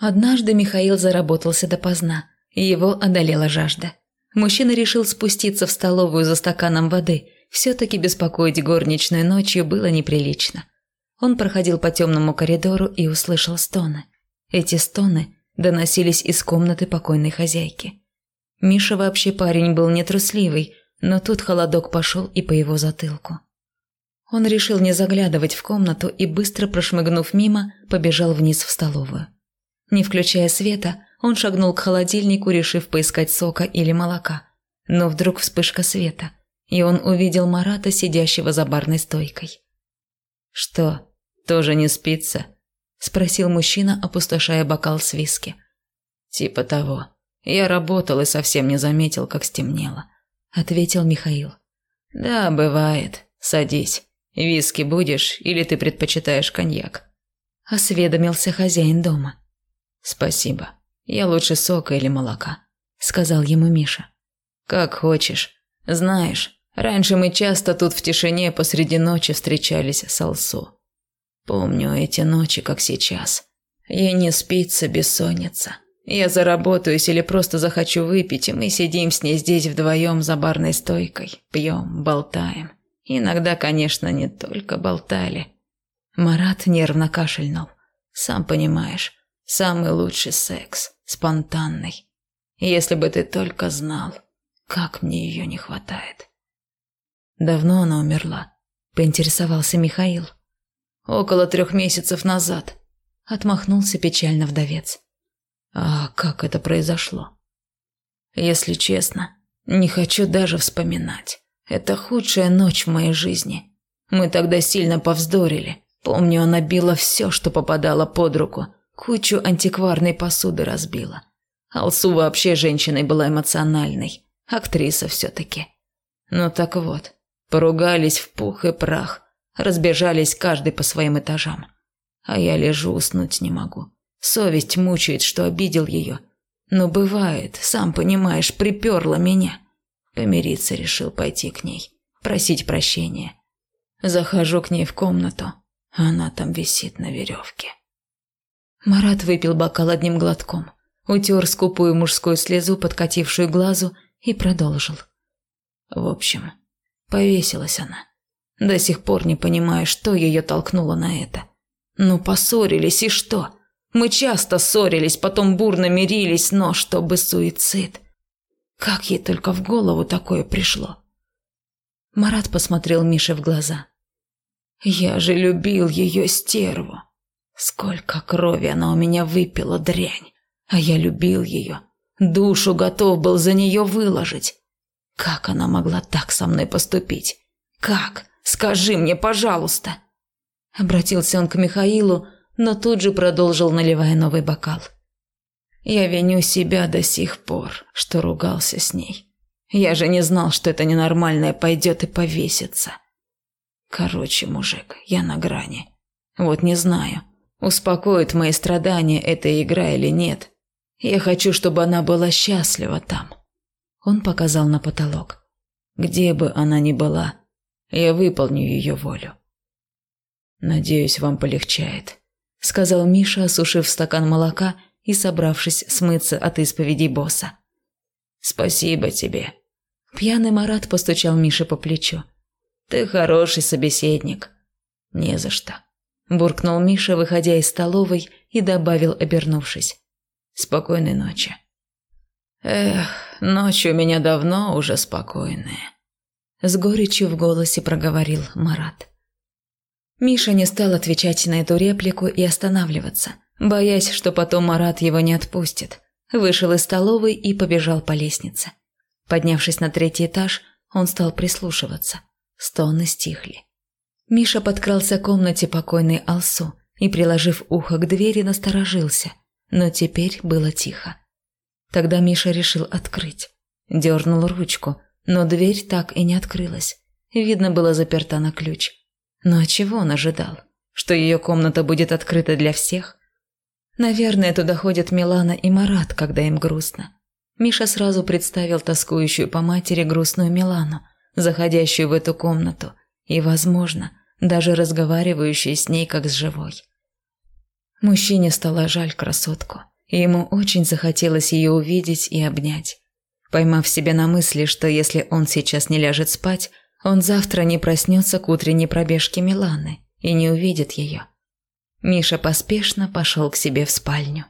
Однажды Михаил заработался допоздна, и его одолела жажда. Мужчина решил спуститься в столовую за стаканом воды. Все-таки беспокоить горничную ночью было неприлично. Он проходил по темному коридору и услышал стоны. Эти стоны доносились из комнаты покойной хозяйки. Миша вообще парень был нетрусливый, но тут холодок пошел и по его затылку. Он решил не заглядывать в комнату и, быстро прошмыгнув мимо, побежал вниз в столовую. Не включая света, он шагнул к холодильнику, решив поискать сока или молока. Но вдруг вспышка света, и он увидел Марата, сидящего за барной стойкой. «Что, тоже не спится?» – спросил мужчина, опустошая бокал с виски. «Типа того. Я работал и совсем не заметил, как стемнело», – ответил Михаил. «Да, бывает. Садись. Виски будешь или ты предпочитаешь коньяк?» – осведомился хозяин дома. «Спасибо. Я лучше сока или молока», – сказал ему Миша. «Как хочешь. Знаешь, раньше мы часто тут в тишине посреди ночи встречались с Алсу. Помню эти ночи, как сейчас. Ей не спится бессонница. Я заработаюсь или просто захочу выпить, и мы сидим с ней здесь вдвоем за барной стойкой, пьем, болтаем. Иногда, конечно, не только болтали». Марат нервно кашельнул. «Сам понимаешь, Самый лучший секс, спонтанный. Если бы ты только знал, как мне ее не хватает. Давно она умерла, поинтересовался Михаил. Около трех месяцев назад. Отмахнулся печально вдовец. А как это произошло? Если честно, не хочу даже вспоминать. Это худшая ночь в моей жизни. Мы тогда сильно повздорили. Помню, она била все, что попадало под руку – Кучу антикварной посуды разбила. Алсу вообще женщиной была эмоциональной. Актриса все-таки. Ну так вот, поругались в пух и прах. Разбежались каждый по своим этажам. А я лежу, уснуть не могу. Совесть мучает, что обидел ее. Но бывает, сам понимаешь, приперла меня. Помириться решил пойти к ней. Просить прощения. Захожу к ней в комнату. Она там висит на веревке. Марат выпил бокал одним глотком, утер скупую мужскую слезу, подкатившую глазу, и продолжил. В общем, повесилась она. До сих пор не понимаю, что ее толкнуло на это. Ну, поссорились, и что? Мы часто ссорились, потом бурно мирились, но чтобы суицид. Как ей только в голову такое пришло? Марат посмотрел Мише в глаза. «Я же любил ее стерву. Сколько крови она у меня выпила, дрянь. А я любил ее. Душу готов был за нее выложить. Как она могла так со мной поступить? Как? Скажи мне, пожалуйста. Обратился он к Михаилу, но тут же продолжил, наливая новый бокал. Я виню себя до сих пор, что ругался с ней. Я же не знал, что это ненормальное пойдет и повесится. Короче, мужик, я на грани. Вот не знаю, Успокоит мои страдания эта игра или нет. Я хочу, чтобы она была счастлива там. Он показал на потолок. Где бы она ни была, я выполню ее волю. Надеюсь, вам полегчает, сказал Миша, осушив стакан молока и собравшись смыться от исповедей босса. Спасибо тебе. Пьяный Марат постучал Мише по плечу. Ты хороший собеседник. Не за что буркнул Миша, выходя из столовой, и добавил, обернувшись. Спокойной ночи. Эх, ночь у меня давно уже спокойная. С горечью в голосе проговорил Марат. Миша не стал отвечать на эту реплику и останавливаться, боясь, что потом Марат его не отпустит. Вышел из столовой и побежал по лестнице. Поднявшись на третий этаж, он стал прислушиваться. Стоны стихли. Миша подкрался к комнате покойной Алсу и, приложив ухо к двери, насторожился, но теперь было тихо. Тогда Миша решил открыть. Дернул ручку, но дверь так и не открылась. Видно, была заперта на ключ. Но чего он ожидал? Что ее комната будет открыта для всех? Наверное, туда ходят Милана и Марат, когда им грустно. Миша сразу представил тоскующую по матери грустную Милану, заходящую в эту комнату, и, возможно, даже разговаривающей с ней как с живой. Мужчине стало жаль красотку, и ему очень захотелось ее увидеть и обнять. Поймав себя на мысли, что если он сейчас не ляжет спать, он завтра не проснется к утренней пробежке Миланы и не увидит ее. Миша поспешно пошел к себе в спальню.